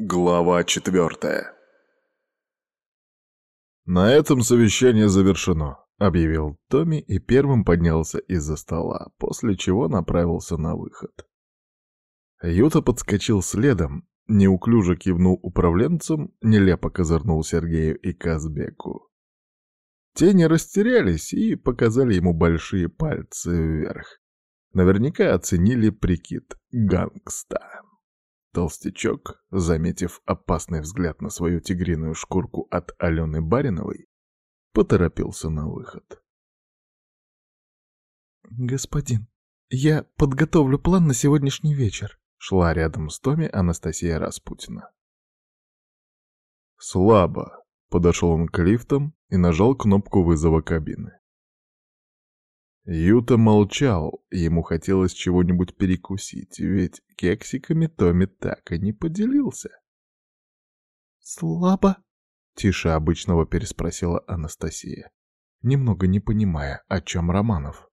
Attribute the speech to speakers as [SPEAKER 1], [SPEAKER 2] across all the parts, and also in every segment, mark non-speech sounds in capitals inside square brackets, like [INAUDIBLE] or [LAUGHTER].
[SPEAKER 1] Глава четвертая «На этом совещание завершено», — объявил Томми и первым поднялся из-за стола, после чего направился на выход. Юта подскочил следом, неуклюже кивнул управленцам, нелепо козырнул Сергею и Казбеку. Те не растерялись и показали ему большие пальцы вверх. Наверняка оценили прикид гангста. Толстячок, заметив опасный взгляд на свою тигриную шкурку от Алены Бариновой, поторопился на выход.
[SPEAKER 2] «Господин, я подготовлю план на сегодняшний вечер», — шла рядом с Томи Анастасия Распутина.
[SPEAKER 1] «Слабо», — подошел он к лифтам и нажал кнопку вызова кабины. Юта молчал, ему хотелось чего-нибудь перекусить, ведь кексиками Томми так и не поделился.
[SPEAKER 2] «Слабо?»
[SPEAKER 1] — тише обычного переспросила Анастасия, немного не понимая, о чем Романов.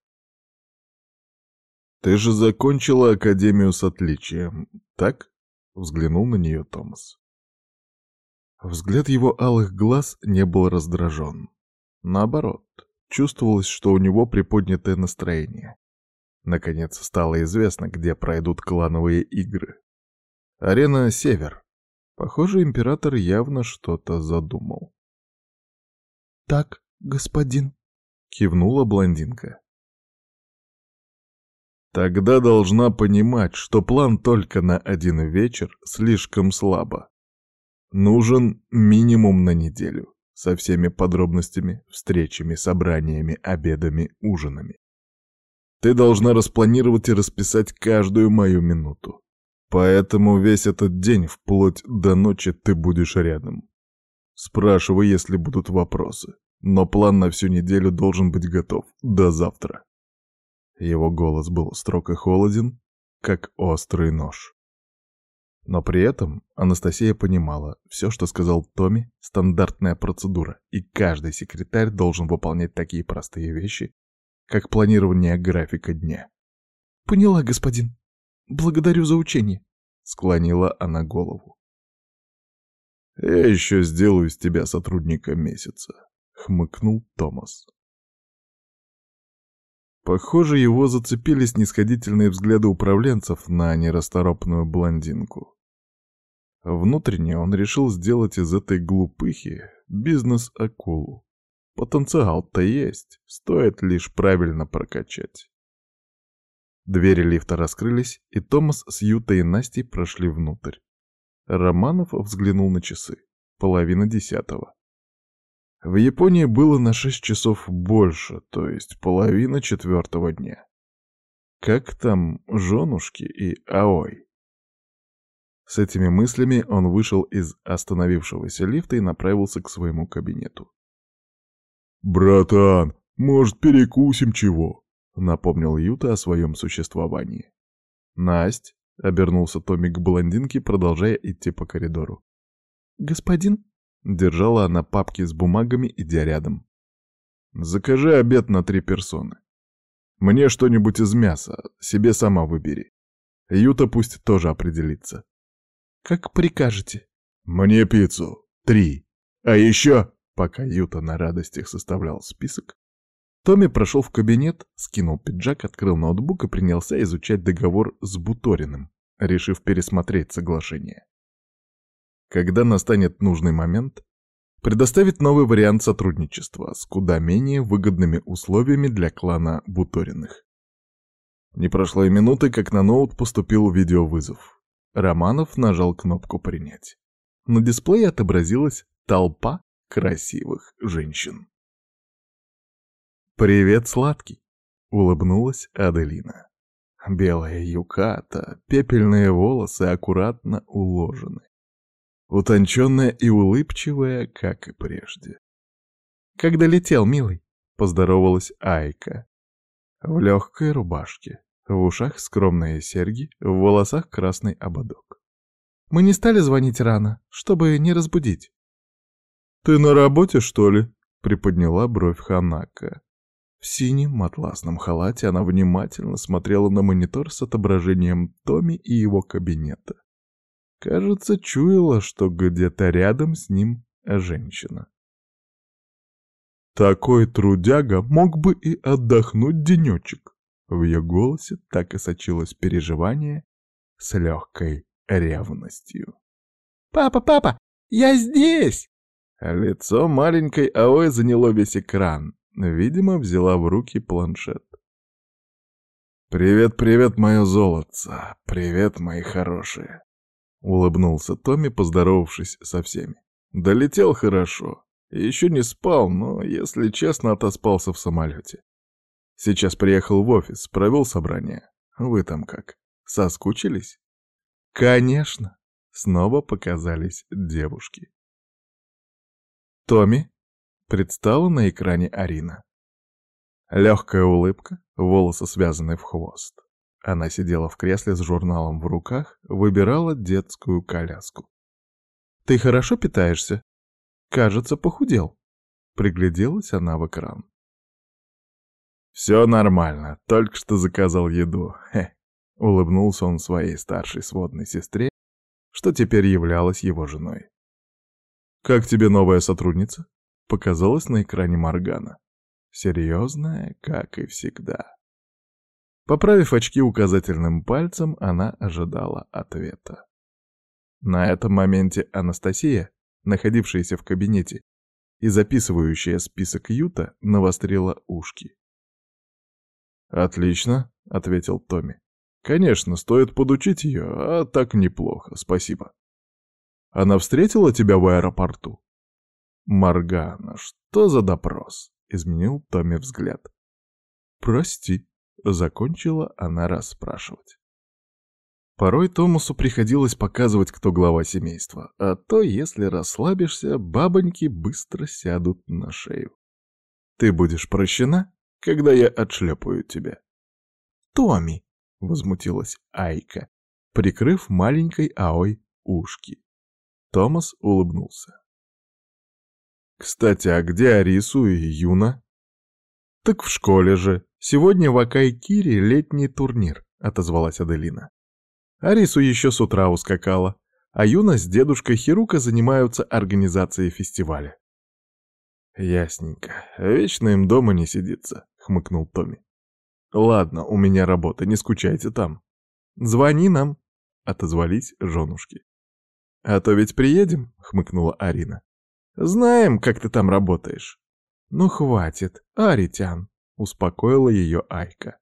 [SPEAKER 1] «Ты же закончила Академию с отличием, так?» — взглянул на нее Томас. Взгляд его алых глаз не был раздражен. Наоборот, Чувствовалось, что у него приподнятое настроение. Наконец стало известно, где пройдут клановые игры. Арена «Север». Похоже, император явно что-то задумал.
[SPEAKER 2] «Так, господин», —
[SPEAKER 1] кивнула блондинка. Тогда должна понимать, что план только на один вечер слишком слабо. Нужен минимум на неделю со всеми подробностями, встречами, собраниями, обедами, ужинами. Ты должна распланировать и расписать каждую мою минуту. Поэтому весь этот день, вплоть до ночи, ты будешь рядом. Спрашивай, если будут вопросы. Но план на всю неделю должен быть готов до завтра. Его голос был строг и холоден, как острый нож. Но при этом Анастасия понимала, все, что сказал Томми, стандартная процедура, и каждый секретарь должен выполнять такие простые вещи, как планирование графика дня.
[SPEAKER 2] «Поняла, господин. Благодарю за учение», — склонила она голову.
[SPEAKER 1] «Я еще сделаю из тебя сотрудника месяца», — хмыкнул Томас. Похоже, его зацепили снисходительные взгляды управленцев на нерасторопную блондинку. Внутренне он решил сделать из этой глупыхи бизнес-акулу. Потенциал-то есть, стоит лишь правильно прокачать. Двери лифта раскрылись, и Томас с Ютой и Настей прошли внутрь. Романов взглянул на часы. Половина десятого. В Японии было на шесть часов больше, то есть половина четвертого дня. Как там женушки и Аой? С этими мыслями он вышел из остановившегося лифта и направился к своему кабинету. «Братан, может, перекусим чего?» — напомнил Юта о своем существовании. «Насть», — обернулся Томик к блондинке, продолжая идти по коридору.
[SPEAKER 2] «Господин?»
[SPEAKER 1] — держала она папки с бумагами, идя рядом. «Закажи обед на три персоны. Мне что-нибудь из мяса, себе сама выбери. Юта пусть тоже определится.
[SPEAKER 2] «Как прикажете».
[SPEAKER 1] «Мне пиццу. Три. А еще...» Пока Юта на радостях составлял список, Томми прошел в кабинет, скинул пиджак, открыл ноутбук и принялся изучать договор с Буториным, решив пересмотреть соглашение. Когда настанет нужный момент, предоставит новый вариант сотрудничества с куда менее выгодными условиями для клана Буториных. Не прошло и минуты, как на ноут поступил видеовызов. Романов нажал кнопку «Принять». На дисплее отобразилась толпа красивых женщин. «Привет, сладкий!» — улыбнулась Аделина. Белая юката, пепельные волосы аккуратно уложены. Утонченная и улыбчивая, как и прежде. «Когда летел, милый?» — поздоровалась Айка. В легкой рубашке, в ушах скромные серьги, в волосах красный ободок. Мы не стали звонить рано, чтобы не разбудить. «Ты на работе, что ли?» — приподняла бровь Ханака. В синем атласном халате она внимательно смотрела на монитор с отображением Томи и его кабинета. Кажется, чуяла, что где-то рядом с ним женщина. Такой трудяга мог бы и отдохнуть денечек. В ее голосе так и сочилось переживание с легкой ревностью.
[SPEAKER 2] «Папа, папа, я здесь!»
[SPEAKER 1] Лицо маленькой Аой заняло весь экран. Видимо, взяла в руки планшет. «Привет, привет, мое золотце! Привет, мои хорошие!» Улыбнулся Томми, поздоровавшись со всеми. Долетел хорошо. Еще не спал, но, если честно, отоспался в самолете. Сейчас приехал в офис, провел собрание. Вы там как, соскучились? Конечно. Снова показались девушки. Томми предстала на экране Арина. Легкая улыбка, волосы связаны в хвост. Она сидела в кресле с журналом в руках, выбирала детскую коляску. «Ты хорошо питаешься? Кажется, похудел». Пригляделась она в экран. «Все нормально, только что заказал еду. Хе». Улыбнулся он своей старшей сводной сестре, что теперь являлась его женой. «Как тебе новая сотрудница?» Показалась на экране Моргана. Серьезная, как и всегда. Поправив очки указательным пальцем, она ожидала ответа. На этом моменте Анастасия, находившаяся в кабинете и записывающая список Юта, навострила ушки. «Отлично», — ответил Томми. «Конечно, стоит подучить ее, а так неплохо, спасибо». «Она встретила тебя в аэропорту?» «Моргана, что за допрос?» — изменил Томми взгляд. «Прости», Закончила она расспрашивать. Порой Томасу приходилось показывать, кто глава семейства, а то, если расслабишься, бабоньки быстро сядут на шею. Ты будешь прощена, когда я отшлепаю тебя. Томи, возмутилась Айка, прикрыв маленькой Аой ушки. Томас улыбнулся. «Кстати, а где Арису и Юна?» «Так в школе же. Сегодня в Акайкире летний турнир», — отозвалась Аделина. Арису еще с утра ускакала, а Юна с дедушкой Хирука занимаются организацией фестиваля. «Ясненько. Вечно им дома не сидится», — хмыкнул Томми. «Ладно, у меня работа, не скучайте там. Звони нам», — отозвались женушки. «А то ведь приедем», — хмыкнула Арина. «Знаем, как ты там работаешь». «Ну хватит, Аритян», — успокоила ее Айка.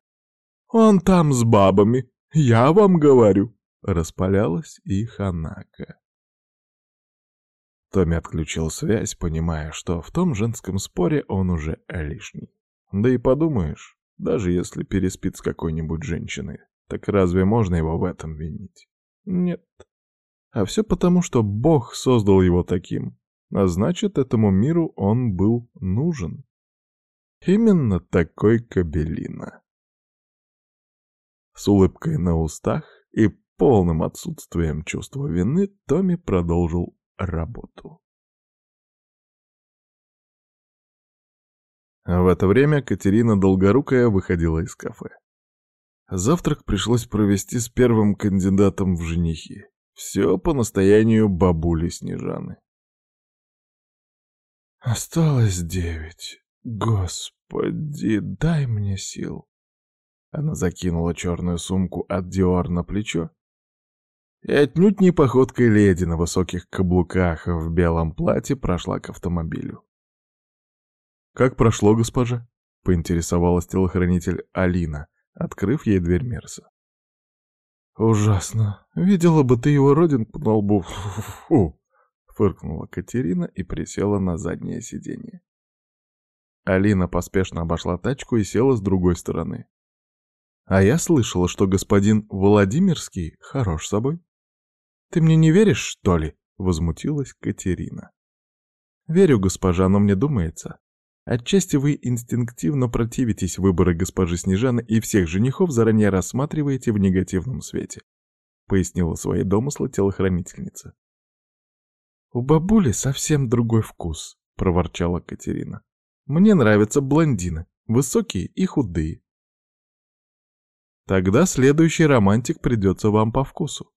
[SPEAKER 1] «Он там с бабами, я вам говорю», — распалялась и Ханака. Томми отключил связь, понимая, что в том женском споре он уже лишний. Да и подумаешь, даже если переспит с какой-нибудь женщиной, так разве можно его в этом винить? Нет. А все потому, что Бог создал его таким, а значит, этому миру он был нужен. Именно такой кабелина. С улыбкой на устах и полным отсутствием чувства вины Томми продолжил работу. В это время Катерина Долгорукая выходила из кафе. Завтрак пришлось провести с первым кандидатом в женихи. Все по настоянию бабули Снежаны. Осталось девять. Господи, дай мне сил. Она закинула черную сумку от Диор на плечо и отнюдь не походкой леди на высоких каблуках в белом платье прошла к автомобилю. «Как прошло, госпожа?» — поинтересовалась телохранитель Алина, открыв ей дверь Мерса. «Ужасно. Видела бы ты его родинку на лбу. Фу!» — фыркнула Катерина и присела на заднее сиденье. Алина поспешно обошла тачку и села с другой стороны. «А я слышала, что господин Владимирский хорош собой». «Ты мне не веришь, что ли?» — возмутилась Катерина. «Верю, госпожа, но мне думается. Отчасти вы инстинктивно противитесь выбору госпожи Снежаны и всех женихов заранее рассматриваете в негативном свете», — пояснила свои домыслы телохранительница. «У бабули совсем другой вкус», — проворчала Катерина. Мне нравятся блондины, высокие и худые. Тогда следующий романтик придется вам по вкусу.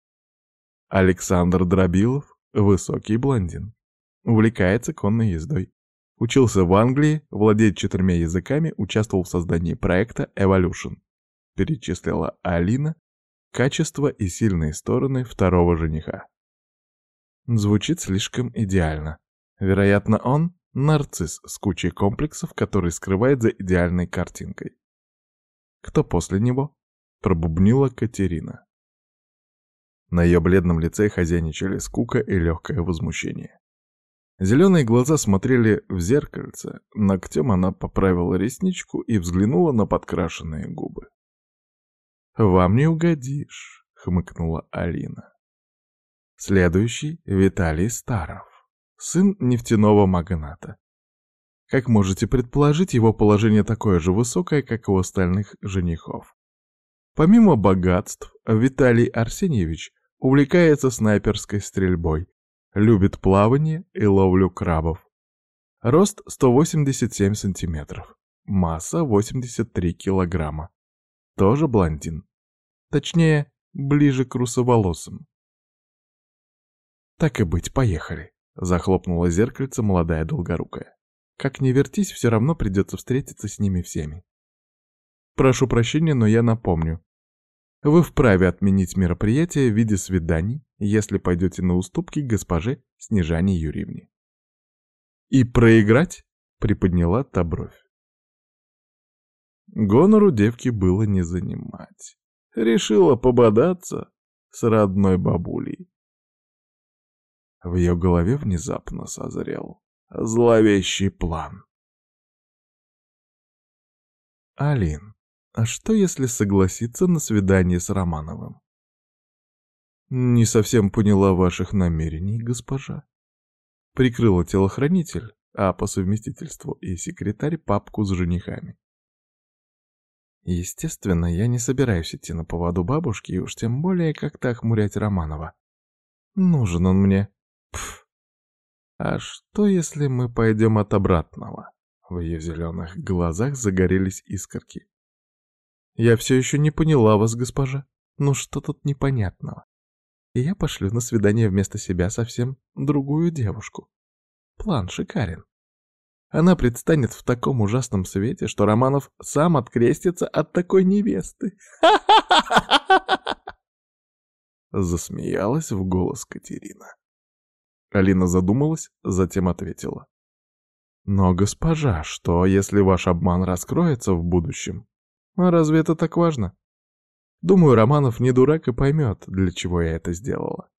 [SPEAKER 2] Александр Дробилов — высокий блондин. Увлекается конной ездой. Учился в Англии, владеет четырьмя языками, участвовал в создании проекта Evolution. Перечислила Алина качества и сильные стороны второго жениха. Звучит слишком идеально. Вероятно, он — нарцисс с кучей комплексов, который скрывает за идеальной картинкой. Кто после него? Пробубнила Катерина. На ее бледном лице хозяйничали скука и легкое возмущение. Зеленые глаза смотрели в зеркальце, ногтем она поправила ресничку и взглянула на подкрашенные губы. «Вам не угодишь», — хмыкнула Алина. Следующий — Виталий Старов, сын нефтяного магната. Как можете предположить, его положение такое же высокое, как у остальных женихов. Помимо богатств, Виталий Арсеньевич увлекается снайперской стрельбой, любит плавание и ловлю крабов. Рост 187 сантиметров, масса 83 килограмма. Тоже блондин. Точнее, ближе к русоволосым. «Так и быть, поехали», — захлопнула зеркальце молодая долгорукая. «Как ни вертись, все равно придется встретиться с ними всеми. Прошу прощения, но я напомню. Вы вправе отменить мероприятие в виде свиданий, если пойдете на уступки госпоже Снежане Юрьевне». «И проиграть?» — приподняла та бровь. Гонору девки было не занимать. Решила пободаться с родной бабулей. В ее голове внезапно созрел зловещий план. «Алин, а что если согласиться на свидание с Романовым?» «Не совсем поняла ваших намерений, госпожа». Прикрыла телохранитель, а по совместительству и секретарь папку с женихами. Естественно, я не собираюсь идти на поводу бабушки и уж тем более как-то охмурять Романова. Нужен он мне. Пф. А что, если мы пойдем от обратного? В ее зеленых глазах загорелись искорки. Я все еще не поняла вас, госпожа. Ну что тут непонятного? И я пошлю на свидание вместо себя совсем другую девушку. План шикарен. Она предстанет в таком ужасном свете, что Романов сам открестится от такой невесты. [LAUGHS] Засмеялась в голос Катерина. Алина задумалась, затем ответила. «Но, госпожа, что, если ваш обман раскроется в будущем? А разве это так важно? Думаю, Романов не дурак и поймет, для чего я это сделала.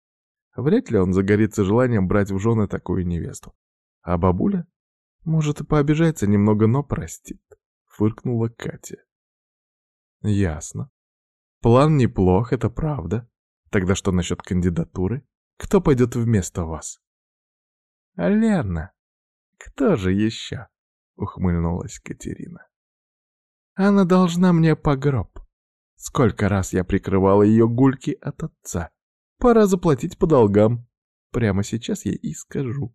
[SPEAKER 2] Вряд ли он загорится желанием брать в жены такую невесту. А бабуля? Может, и пообижается немного, но простит», — фыркнула Катя. «Ясно. План неплох, это правда. Тогда что насчет кандидатуры? Кто пойдет вместо вас? Лена. Кто же еще? Ухмыльнулась Катерина. Она должна мне погроб. Сколько раз я прикрывала ее гульки от отца. Пора заплатить по долгам. Прямо сейчас я и скажу.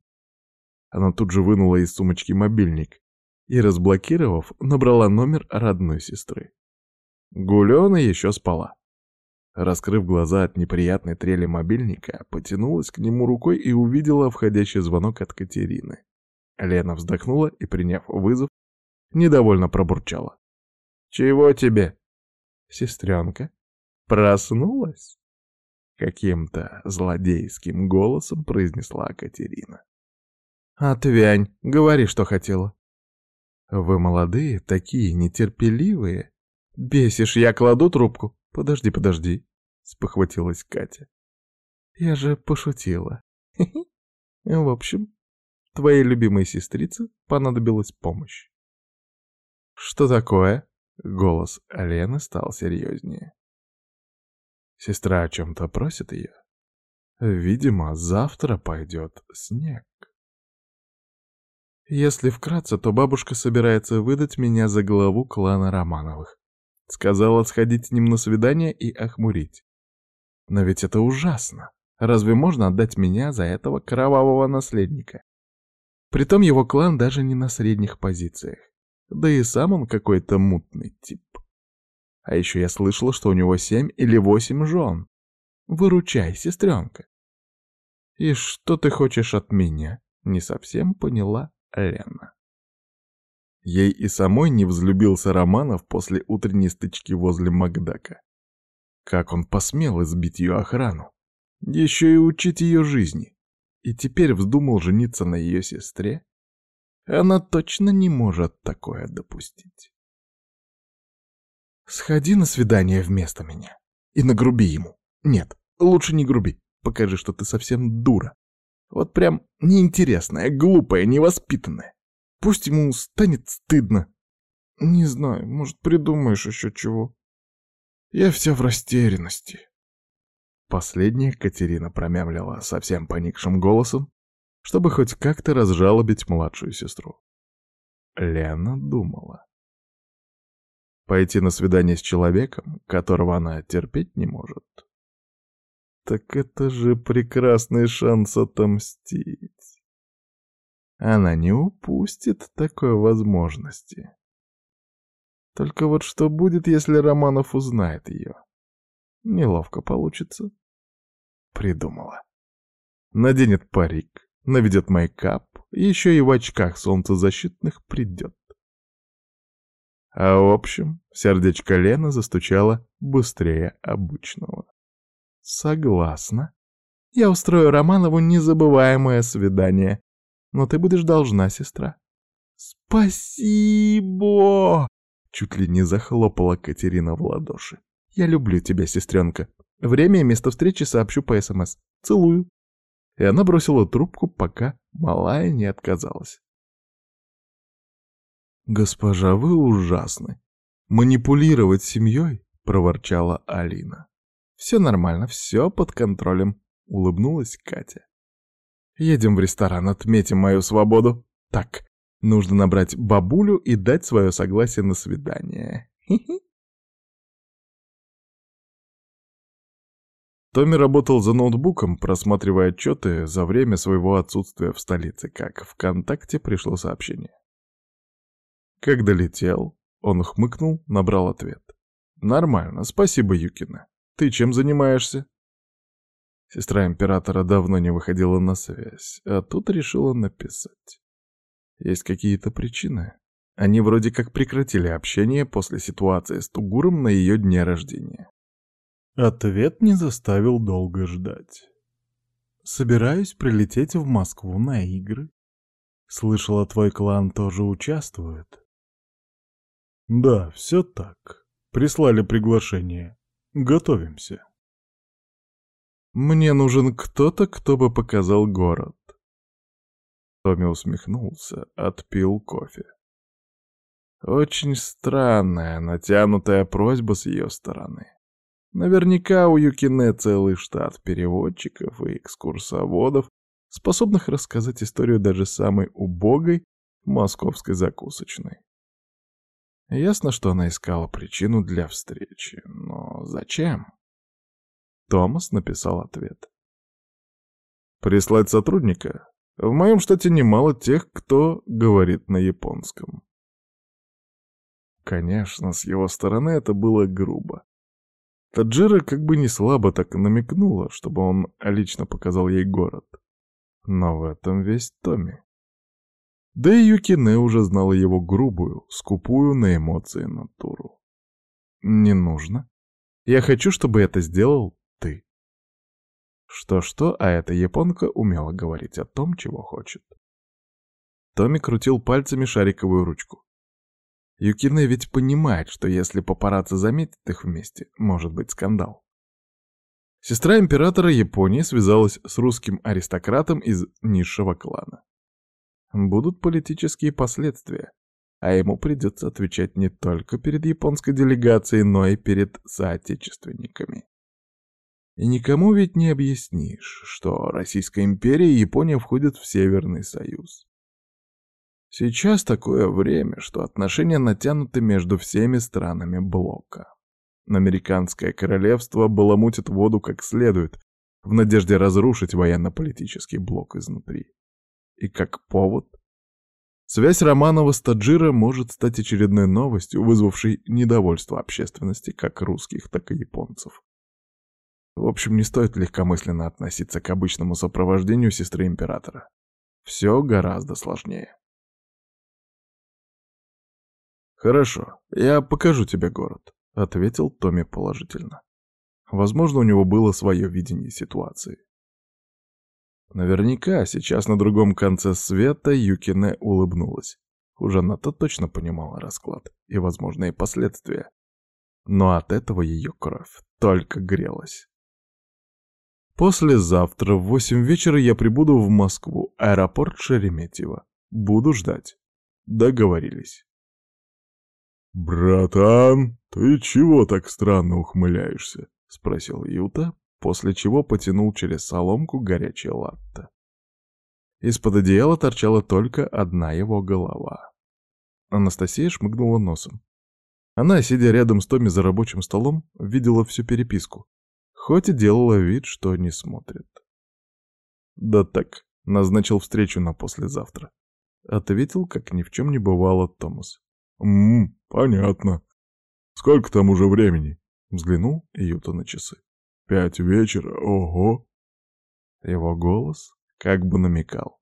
[SPEAKER 2] Она тут же вынула из сумочки мобильник и, разблокировав, набрала номер родной сестры. Гулена еще спала. Раскрыв глаза от неприятной трели мобильника, потянулась к нему рукой и увидела входящий звонок от Катерины. Лена вздохнула и, приняв вызов, недовольно пробурчала. «Чего тебе?» «Сестренка, проснулась?» Каким-то злодейским голосом произнесла Катерина. «Отвянь, говори, что хотела». «Вы молодые, такие нетерпеливые. Бесишь, я кладу трубку. «Подожди, подожди», — спохватилась Катя. «Я же пошутила. В общем, твоей любимой сестрице понадобилась помощь». «Что такое?» — голос Алены стал серьезнее. Сестра о чем-то просит ее. Видимо, завтра пойдет снег. Если вкратце, то бабушка собирается выдать меня за главу клана Романовых. Сказала сходить с ним на свидание и охмурить. Но ведь это ужасно. Разве можно отдать меня за этого кровавого наследника? Притом его клан даже не на средних позициях. Да и сам он какой-то мутный тип. А еще я слышала, что у него семь или восемь жен. Выручай, сестренка. И что ты хочешь от меня? Не совсем поняла Лена. Ей и самой не взлюбился Романов после утренней стычки возле Макдака. Как он посмел избить ее охрану? Еще и учить ее жизни. И теперь вздумал жениться на ее сестре? Она точно не может такое допустить. Сходи на свидание вместо меня и нагруби ему. Нет, лучше не груби. Покажи, что ты совсем дура. Вот прям неинтересная, глупая, невоспитанная. Пусть ему станет стыдно. Не знаю, может, придумаешь еще чего. Я вся в растерянности. Последняя Катерина промямлила совсем поникшим голосом, чтобы хоть как-то разжалобить младшую сестру. Лена думала. Пойти на свидание с человеком, которого она терпеть не может. Так это же прекрасный шанс отомстить. Она не упустит такой возможности. Только вот что будет, если Романов узнает ее? Неловко получится. Придумала. Наденет парик, наведет майкап, еще и в очках солнцезащитных придет. А в общем, сердечко Лены застучало быстрее обычного. Согласна. Я устрою Романову незабываемое свидание. Но ты будешь должна, сестра. Спасибо! Чуть ли не захлопала Катерина в ладоши. Я люблю тебя, сестренка. Время и место встречи сообщу по СМС. Целую. И она бросила трубку, пока малая не отказалась. «Госпожа, вы ужасны. Манипулировать семьей?» — проворчала Алина. «Все нормально, все под контролем», — улыбнулась Катя. «Едем в ресторан, отметим мою свободу. Так, нужно набрать бабулю и дать свое согласие на свидание. Хи-хи». Томми работал за ноутбуком, просматривая отчеты за время своего отсутствия в столице, как ВКонтакте пришло сообщение. Как долетел, он хмыкнул, набрал ответ. «Нормально, спасибо, Юкина. Ты чем занимаешься?» Сестра императора давно не выходила на связь, а тут решила написать. Есть какие-то причины. Они вроде как прекратили общение после ситуации с Тугуром на ее дне рождения. Ответ не заставил долго ждать. «Собираюсь прилететь в Москву на игры. Слышала, твой клан тоже участвует. Да, все так. Прислали приглашение. Готовимся. Мне нужен кто-то, кто бы показал город. Томми усмехнулся, отпил кофе. Очень странная, натянутая просьба с ее стороны. Наверняка у Юкине целый штат переводчиков и экскурсоводов, способных рассказать историю даже самой убогой московской закусочной. Ясно, что она искала причину для встречи, но зачем? Томас написал ответ. Прислать сотрудника? В моем штате немало тех, кто говорит на японском. Конечно, с его стороны это было грубо. Таджира как бы не слабо так намекнула, чтобы он лично показал ей город. Но в этом весь Томми. Да и Юкине уже знала его грубую, скупую на эмоции натуру. «Не нужно. Я хочу, чтобы это сделал ты». Что-что, а эта японка умела говорить о том, чего хочет. Томми крутил пальцами шариковую ручку. Юкине ведь понимает, что если папарацци заметят их вместе, может быть скандал. Сестра императора Японии связалась с русским аристократом из низшего клана будут политические последствия, а ему придется отвечать не только перед японской делегацией, но и перед соотечественниками. И никому ведь не объяснишь, что Российская империя и Япония входят в Северный Союз. Сейчас такое время, что отношения натянуты между всеми странами блока. Американское королевство баламутит воду как следует, в надежде разрушить военно-политический блок изнутри и как повод. Связь Романова с Таджира может стать очередной новостью, вызвавшей недовольство общественности как русских, так и японцев. В общем, не стоит легкомысленно относиться к обычному сопровождению сестры императора. Все гораздо сложнее. «Хорошо, я покажу тебе город», — ответил Томми положительно. Возможно, у него было свое видение ситуации. Наверняка сейчас на другом конце света Юкине улыбнулась. Уже она-то точно понимала расклад и возможные последствия. Но от этого ее кровь только грелась. Послезавтра в восемь вечера я прибуду в Москву, аэропорт Шереметьево. Буду ждать. Договорились.
[SPEAKER 1] «Братан, ты чего так странно ухмыляешься?» — спросил Юта, после чего потянул через соломку горячее латте.
[SPEAKER 2] Из-под одеяла торчала только одна его голова. Анастасия шмыгнула носом. Она, сидя рядом с Томи за рабочим столом, видела всю переписку, хоть и делала вид, что не смотрит. «Да так, назначил встречу на послезавтра», — ответил, как ни в чем не бывало Томас.
[SPEAKER 1] «Ммм, понятно. Сколько там уже времени?» — взглянул Юта на часы. «Пять вечера, ого!»
[SPEAKER 2] Его голос как бы намекал.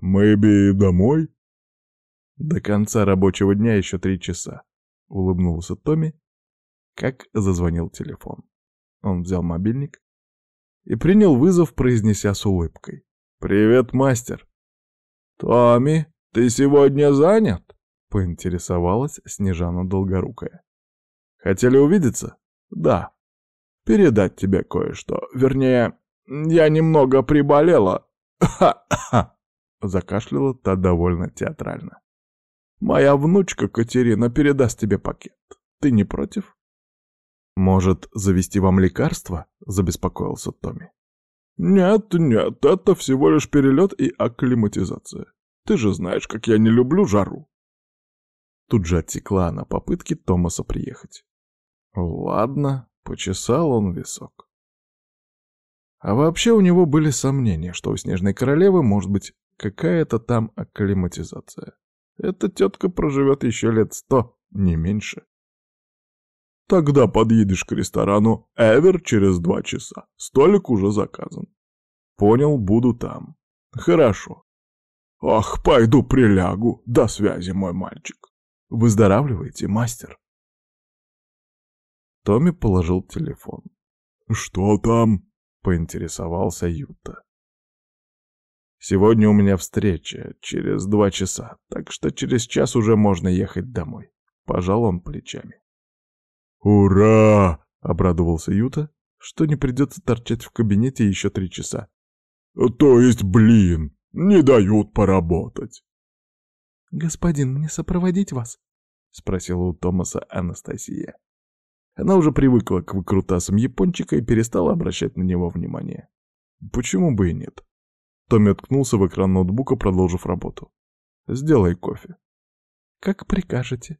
[SPEAKER 1] «Мэйби домой?»
[SPEAKER 2] «До конца рабочего дня еще три часа», — улыбнулся Томми, как зазвонил телефон. Он взял мобильник и принял вызов, произнеся с улыбкой. «Привет, мастер!»
[SPEAKER 3] «Томми, ты сегодня занят?»
[SPEAKER 2] — поинтересовалась Снежана Долгорукая. «Хотели увидеться?»
[SPEAKER 3] «Да. Передать тебе кое-что. Вернее, я немного приболела».
[SPEAKER 2] «Ха-ха!» — закашляла та довольно театрально.
[SPEAKER 3] «Моя внучка Катерина передаст тебе пакет. Ты не против?»
[SPEAKER 2] «Может, завести вам лекарство?» — забеспокоился Томми.
[SPEAKER 3] «Нет, нет, это всего лишь перелет и акклиматизация. Ты же знаешь, как я не люблю жару».
[SPEAKER 2] Тут же оттекла она попытки Томаса приехать. Ладно, почесал он висок. А вообще у него были сомнения, что у Снежной Королевы может быть какая-то там акклиматизация. Эта тетка проживет еще лет сто, не меньше.
[SPEAKER 3] Тогда подъедешь к ресторану «Эвер» через два часа. Столик уже заказан.
[SPEAKER 2] Понял, буду там.
[SPEAKER 3] Хорошо. Ах, пойду прилягу. До связи, мой мальчик.
[SPEAKER 2] Выздоравливайте, мастер. Томми положил телефон.
[SPEAKER 1] «Что там?»
[SPEAKER 2] — поинтересовался Юта. «Сегодня у меня встреча через два часа, так что через час уже можно ехать домой». Пожал он плечами.
[SPEAKER 1] «Ура!»
[SPEAKER 2] — обрадовался Юта, что не придется торчать в кабинете еще три часа.
[SPEAKER 1] «То есть, блин, не дают поработать!»
[SPEAKER 4] «Господин, мне сопроводить вас?» — спросила у Томаса Анастасия.
[SPEAKER 2] Она уже привыкла к выкрутасам япончика и перестала обращать на него внимание. Почему бы и нет? Томми уткнулся в экран ноутбука, продолжив работу. «Сделай кофе».
[SPEAKER 4] «Как прикажете»,